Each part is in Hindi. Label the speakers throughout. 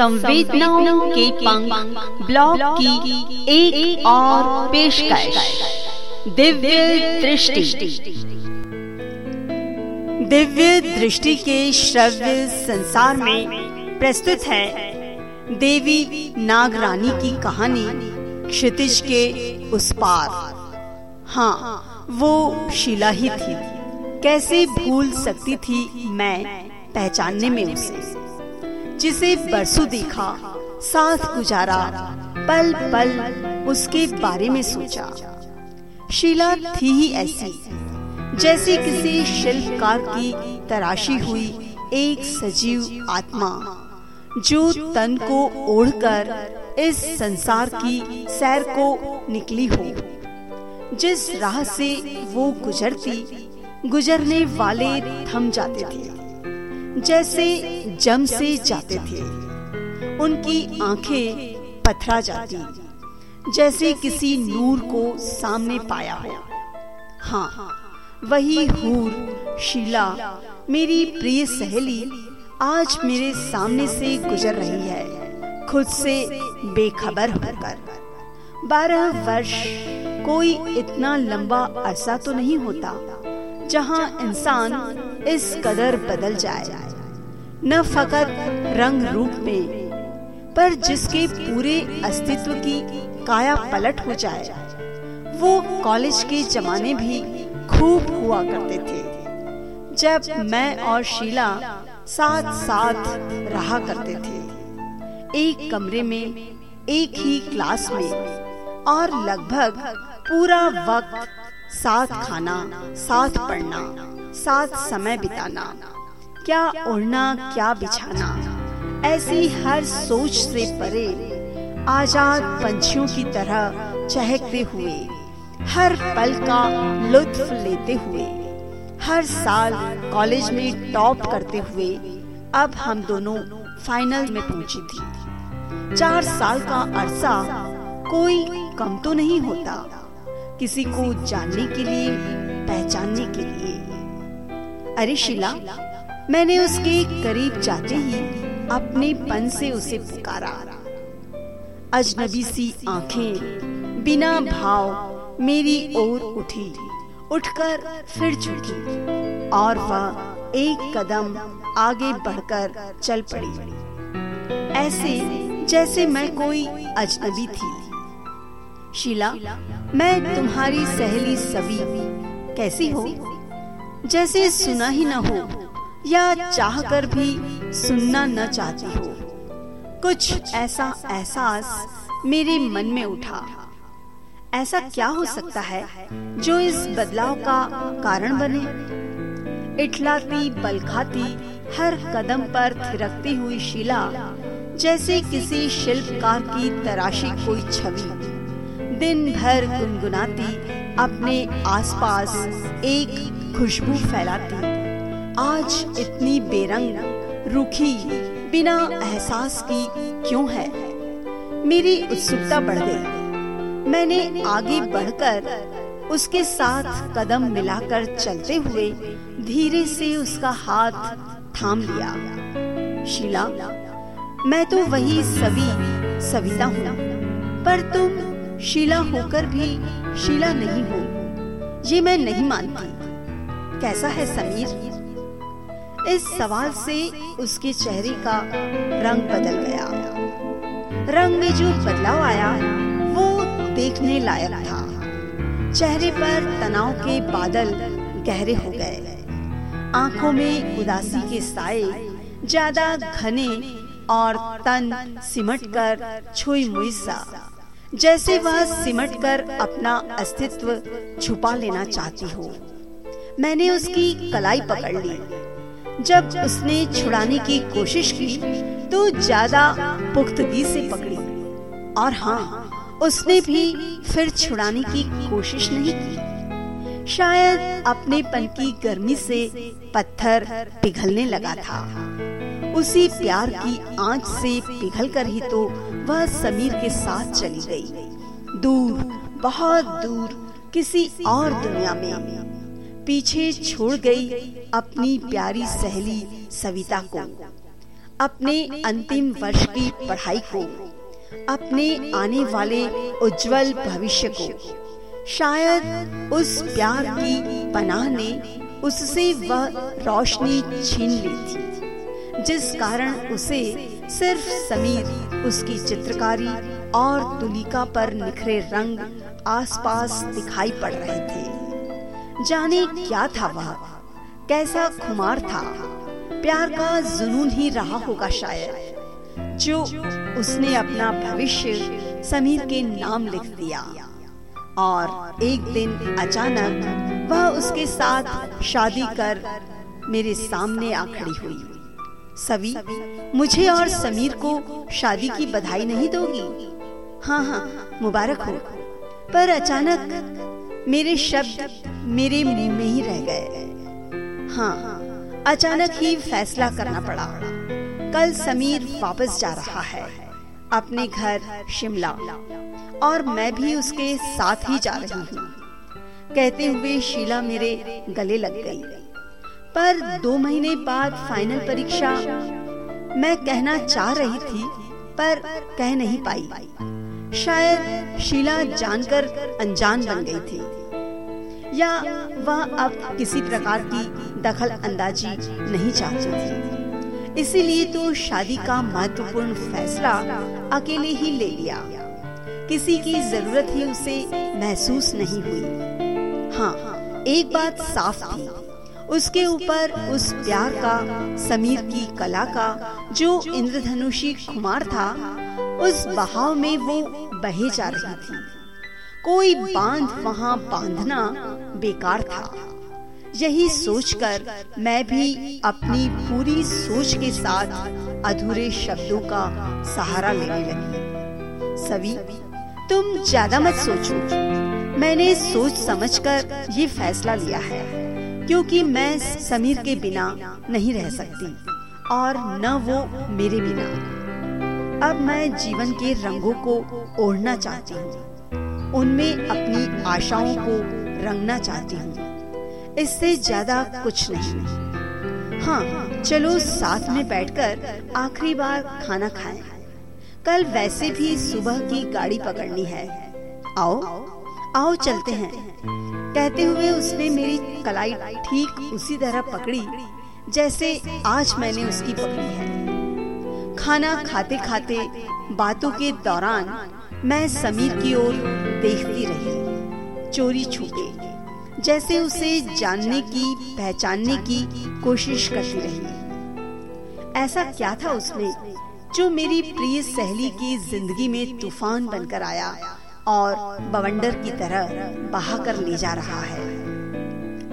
Speaker 1: संवेदनाओं के पंख ब्लॉग की एक, एक और पेशकश। दिव्य दृष्टि। दिव्य दृष्टि के श्रव्य संसार में प्रस्तुत है देवी नागरानी की कहानी क्षितिज के उस पार। हाँ वो शिला ही थी। कैसे भूल सकती थी मैं पहचानने में उसे? जिसे बरसों देखा, साथ गुजारा, पल पल उसके बारे में सोचा। शीला थी ही ऐसी, जैसे किसी शिल्पकार की तराशी हुई एक सजीव आत्मा, जो तन को ओढ़कर इस संसार की सैर को निकली हो, जिस राह से वो गुजरती, गुजरने वाले थम जाते थे। जैसे जम से जाते थे। उनकी आँखें पथरा जाती। जैसे किसी नूर को सामने पाया हो। हाँ वही हूर शीला मेरी प्रिय सहेली आज मेरे सामने से गुजर रही है। खुद से बेखबर होकर। बारह वर्ष कोई इतना लंबा अरसा तो नहीं होता जहाँ इंसान इस कदर बदल जाए। न फकत रंग रूप में, पर जिसके पूरे अस्तित्व की काया पलट हो जाए, वो कॉलेज के जमाने भी खूब हुआ करते थे, जब मैं और शीला साथ साथ रहा करते थे। एक कमरे में, एक ही क्लास में, और लगभग पूरा वक्त साथ खाना, साथ पढ़ना साथ समय बिताना। क्या उड़ना क्या बिछाना। ऐसी हर सोच से परे आज़ाद पंछियों की तरह चहकते हुए, हर पल का लुत्फ लेते हुए, हर साल कॉलेज में टॉप करते हुए, अब हम दोनों फाइनल में पहुँची थी। चार साल का अरसा कोई कम तो नहीं होता, किसी को जानने के लिए, पहचानने के लिए। अरे शिला, मैंने उसके करीब जाते ही अपने पन से उसे पुकारा। अजनबी सी आँखें बिना भाव मेरी ओर उठी, उठकर फिर झुकी और वह एक कदम आगे बढ़कर चल पड़ी। ऐसे जैसे मैं कोई अजनबी थी। शीला, मैं तुम्हारी सहेली सभी, कैसी हो? जैसे सुना ही न हो, या चाहकर भी सुनना न चाहती हो। कुछ ऐसा एहसास मेरे मन में उठा। ऐसा क्या हो सकता है जो इस बदलाव का कारण बने? इटलाती बलखाती, हर कदम पर थिरकती हुई शिला, जैसे किसी शिल्पकार की तराशी कोई छवि। दिन भर गुनगुनाती अपने आसपास एक खुशबू फैलाती। आज इतनी बेरंग, रूखी, बिना एहसास की क्यों है? मेरी उत्सुकता बढ़ गई। मैंने आगे बढ़कर उसके साथ कदम मिलाकर चलते हुए धीरे से उसका हाथ थाम लिया। शीला, मैं तो वही सभी सविता हूँ, पर तुम शीला होकर भी शीला नहीं हो। ये मैं नहीं मानती। कैसा है समीर? इस सवाल से उसके चेहरे का रंग बदल गया। रंग में जो बदलाव आया, वो देखने लायक था। चेहरे पर तनाव के बादल गहरे हो गए। आँखों में उदासी के साए, ज़्यादा घने और तन सिमट कर छुई मुई सा, जैसे वह सिमट कर अपना अस्तित्व छुपा लेना चाहती हो। मैंने उसकी कलाई पकड़ ली। जब उसने छुड़ाने की कोशिश की तो ज़्यादा पुख्तगी से पकड़ी। और हाँ उसने भी फिर छुड़ाने की कोशिश नहीं की। शायद अपने पन की गर्मी से पत्थर पिघलने लगा था। उसी प्यार की आँच से पिघल कर ही तो वह समीर के साथ चली गई। दूर, बहुत दूर, किसी और दुनिया में। पीछे छोड़ गई अपनी प्यारी सहेली सविता को। अपने अंतिम वर्ष की पढ़ाई को, अपने आने वाले उज्जवल भविष्य को। शायद उस प्यार की पनाह ने उससे वह रोशनी छीन ली थी, जिस कारण उसे सिर्फ़ समीर, उसकी चित्रकारी और तुलिका पर निखरे रंग आसपास दिखाई पड़ रहे थे। जाने क्या था वह। कैसा खुमार था। प्यार का जुनून ही रहा होगा शायद। जो उसने अपना भविष्य समीर के नाम लिख दिया। और एक दिन अचानक वह उसके साथ शादी कर मेरे सामने आ खड़ी हुई। सभी मुझे और समीर को शादी की बधाई नहीं दोगी? हाँ हाँ मुबारक हो। पर अचानक मेरे शब्द मेरे मुँह में ही रह गए। हाँ अचानक ही फैसला करना पड़ा। कल समीर वापस जा रहा है, अपने घर शिमला, और मैं भी उसके साथ ही जा रही हूँ। कहते हुए शीला मेरे गले लग गई। पर दो महीने बाद फाइनल परीक्षा, मैं कहना चाह रही थी, पर कह नहीं पाई। शायद शीला जानकर अनजान बन गई थी। या वह अब किसी प्रकार की दखल अंदाजी नहीं चाहती थी। इसीलिए तो शादी का महत्वपूर्ण फैसला अकेले ही ले लिया। किसी की ज़रूरत ही उसे महसूस नहीं हुई। हाँ एक बात साफ़ थी। उसके ऊपर उस प्यार का, समीर की कला का, जो इंद्रधनुषी कुमार था उस बहाव में वो बहे जा रही थी। कोई बाँध वहाँ बांधना बेकार था। यही सोचकर मैं भी अपनी पूरी सोच के साथ अधूरे शब्दों का सहारा लेने लगी। सभी तुम ज़्यादा मत सोचो। मैंने सोच समझकर ये फैसला लिया है, क्योंकि मैं समीर के बिना नहीं रह सकती, और न वो मेरे बिना। अब मैं जीवन के रंगों को ओढ़ना चाहती हूँ। उनमें अपनी आशाओं को रंगना चाहती हूँ। इससे ज़्यादा कुछ नहीं। हाँ चलो साथ में बैठकर आखिरी बार खाना खाएँ। कल वैसे भी सुबह की गाड़ी पकड़नी है। आओ आओ चलते हैं। कहते हुए उसने मेरी कलाई ठीक उसी तरह पकड़ी, जैसे आज मैंने उसकी पकड़ी है। खाना खाते खाते बातों के दौरान मैं समीर की ओर देखती रही। चोरी छुपे, जैसे उसे जानने की, पहचानने की कोशिश करती रही। ऐसा क्या था उसमें जो मेरी प्रिय सहेली की ज़िंदगी में तूफ़ान बनकर आया और बवंडर की तरह बहा कर ले जा रहा है?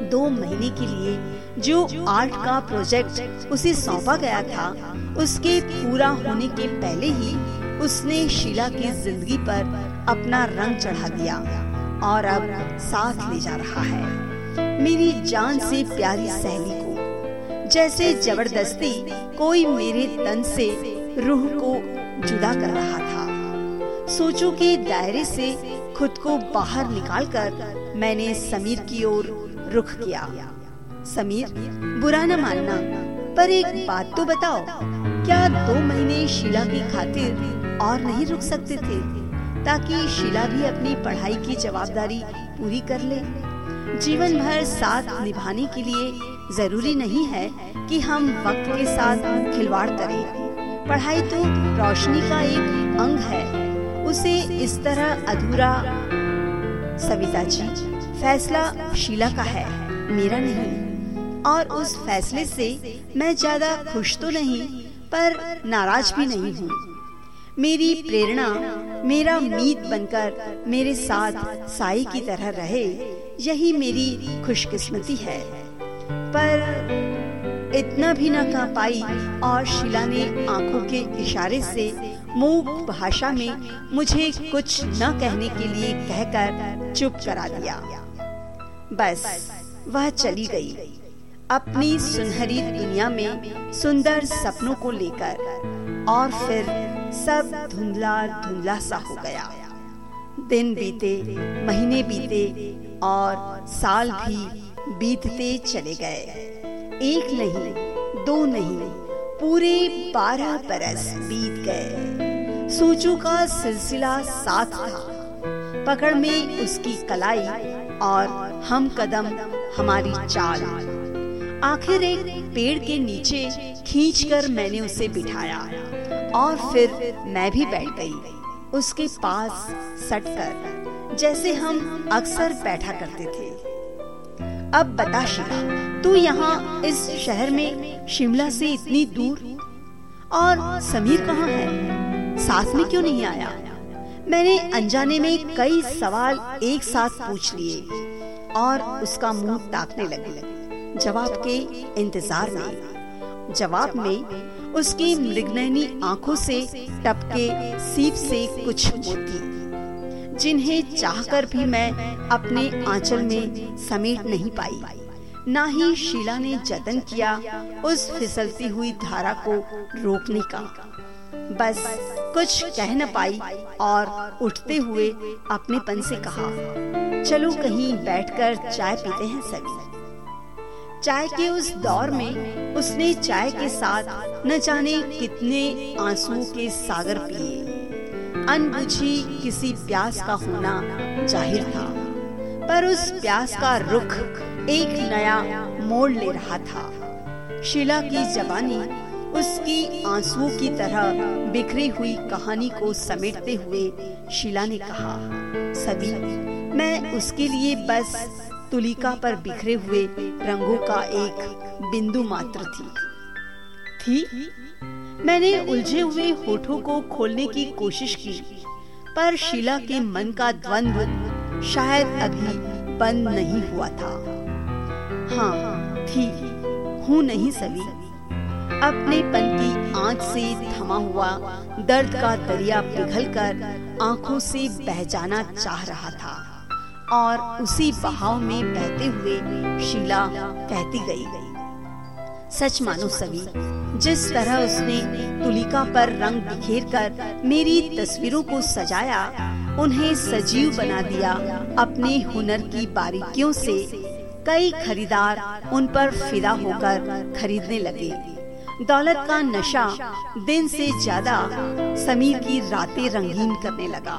Speaker 1: दो महीने के लिए जो आर्ट का प्रोजेक्ट उसे सौंपा गया था, उसके पूरा होने के पहले ही उसने शीला की ज़िंदगी पर अपना रंग चढ़ा दिया और अब साथ ले जा रहा है। मेरी जान से प्यारी सहेली को, जैसे ज़बरदस्ती कोई मेरे तन से रूह को जुदा कर रहा था। सोचों के दायरे से खुद को बाहर निकालकर मैंने समीर की ओर रुख किया। समीर, बुरा न मानना, पर एक बात तो बताओ, क्या दो महीने शीला की खातिर और नहीं रुक सकते थे, ताकि शीला भी अपनी पढ़ाई की जवाबदारी पूरी कर ले? जीवन भर साथ निभाने के लिए ज़रूरी नहीं है कि हम वक्त के साथ खिलवाड़ करें। पढ़ाई तो रोशनी का एक अंग है, उसे इस तरह अधूरा, सविता जी। फैसला शीला का है, मेरा नहीं। और उस फैसले से मैं ज़्यादा खुश तो नहीं, पर नाराज़ भी नहीं हूँ। मेरी प्रेरणा, मेरा मीत बनकर मेरे साथ साई की तरह रहे, यही मेरी खुशकिस्मती है। पर इतना भी न कह पाई और शीला ने आँखों के इशारे से मूक भाषा में मुझे कुछ न कहने के लिए कहकर चुप करा दिया। बस, वह चली गई। अपनी सुनहरी दुनिया में सुंदर सपनों को लेकर और फिर सब धुंधला धुंधला सा हो गया। दिन बीते, महीने बीते और साल भी बीतते चले गए। एक नहीं, दो नहीं, पूरे बारह बरस बीत गए। सोचू का सिलसिला साथ था, पकड़ में उसकी कलाई और हम कदम, हमारी चाल। आखिर एक पेड़ के नीचे खींचकर मैंने उसे बिठाया और फिर मैं भी बैठ गई, उसके पास सटकर, जैसे हम अक्सर बैठा करते थे। अब बता शिला तू यहाँ इस शहर में शिमला से इतनी दूर? और समीर कहाँ है? साथ में क्यों नहीं आया? मैंने अनजाने में कई सवाल एक साथ पूछ लिए और उसका मुँह ताकने लगे। जवाब के इंतज़ार में, जवाब में उसकी मृगनयनी आँखों से टपके सीप से कुछ मोती, जिन्हें चाहकर भी मैं अपने आंचल में समेट नहीं पाई। ना ही शीला ने जतन किया उस फिसलती हुई धारा को रोकने का। बस कुछ कह न पाई और उठते हुए अपने पन से कहा, चलो कहीं बैठकर चाय पीते हैं सभी। चाय के उस दौर में उसने चाय के साथ न जाने कितने आंसुओं के सागर पिए। अनबुझी किसी प्यास का होना ज़ाहिर था, पर उस प्यास का रुख एक नया मोड़ ले रहा था। शीला की जबानी उसकी आंसुओं की तरह बिखरी हुई कहानी को समेटते हुए शीला ने कहा सभी मैं उसके लिए बस तुलिका पर बिखरे हुए रंगों का एक बिंदु मात्र थी। थी? मैंने उलझे हुए होठों को खोलने की कोशिश की, पर शीला के मन का द्वंद्व शायद अभी बंद नहीं हुआ था। हाँ थी, हूँ नहीं सभी अपने पन की आँच से थमा हुआ, दर्द का दरिया पिघलकर आँखों से बह जाना चाह रहा था। और उसी बहाव में बहते हुए शीला कहती गई, सच मानो सभी, जिस तरह उसने तुलिका पर रंग बिखेर कर मेरी तस्वीरों को सजाया, उन्हें सजीव बना दिया, अपने हुनर की बारीकियों से कई खरीदार उन पर फिदा होकर खरीदने लगे। दौलत का नशा दिन से ज़्यादा समीर की रातें रंगीन करने लगा।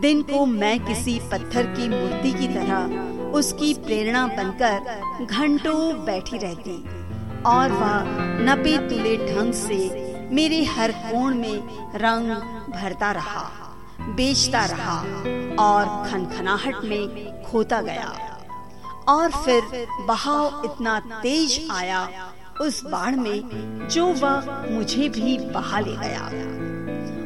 Speaker 1: दिन को मैं किसी पत्थर की मूर्ति की तरह उसकी प्रेरणा बनकर घंटों बैठी रहती और वह नपे तुले ढंग से मेरे हर कोण में रंग भरता रहा, बेचता रहा और खनखनाहट में खोता गया। और फिर बहाव इतना तेज आया उस बाढ़ में जो वह मुझे भी बहा ले गया।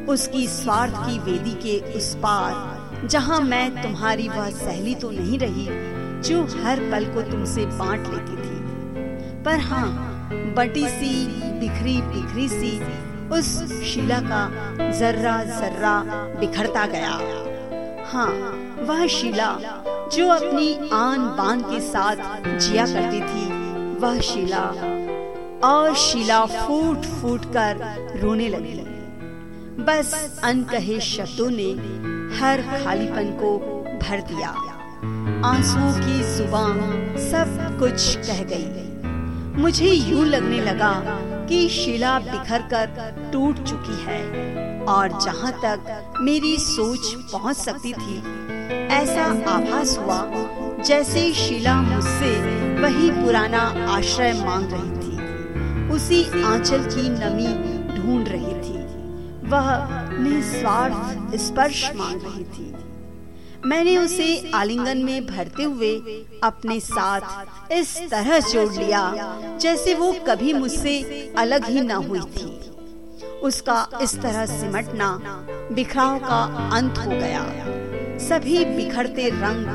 Speaker 1: उसकी स्वार्थ की वेदी के उस पार, जहाँ मैं तुम्हारी वह सहेली तो नहीं रही, जो हर पल को तुमसे बांट लेती थी। पर हाँ बटी सी, बिखरी बिखरी सी, उस शिला का जर्रा जर्रा बिखरता गया। हाँ वह शिला जो अपनी आन बान के साथ जिया करती थी, वह शिला और शिला फूट फूट कर रोने लगी। बस अनकहे शब्दों ने हर खालीपन को भर दिया। आंसुओं की ज़ुबान सब कुछ कह गई। मुझे यूँ लगने लगा कि शिला बिखर कर टूट चुकी है और जहाँ तक मेरी सोच पहुँच सकती थी, ऐसा आभास हुआ जैसे शिला मुझसे वही पुराना आश्रय मांग रही थी। उसी आंचल की नमी ढूंढ रही थी। वह निस्वार्थ स्पर्श मांग रही थी। मैंने उसे आलिंगन में भरते हुए अपने साथ इस तरह जोड़ लिया, जैसे वो कभी मुझसे अलग ही न हुई थी। उसका इस तरह सिमटना, बिखराव का अंत हो गया। सभी बिखरते रंग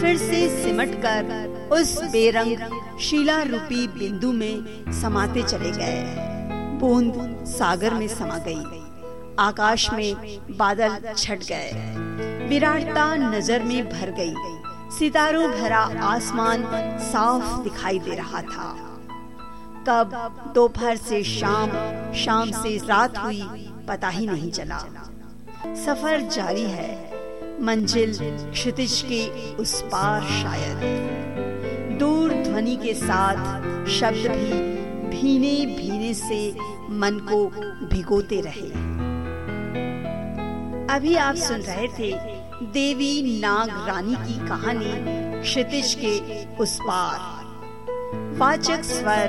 Speaker 1: फिर से सिमटकर उस बेरंग शीला रूपी बिंदु में समाते चले गए। बूंद सागर में समा गई। आकाश में बादल छट गए। विराटता नज़र में भर गई। सितारों भरा आसमान साफ़ दिखाई दे रहा था। कब दोपहर से शाम शाम से रात हुई, पता ही नहीं चला। सफ़र जारी है। मंजिल क्षितिज के उस पार शायद। दूर ध्वनि के साथ शब्द भी भीने भीने से मन को भिगोते रहे। अभी आप सुन रहे थे देवी नाग रानी की कहानी क्षितिज के उस पार। वाचक स्वर,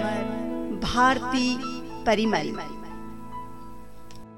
Speaker 1: भारती परिमल।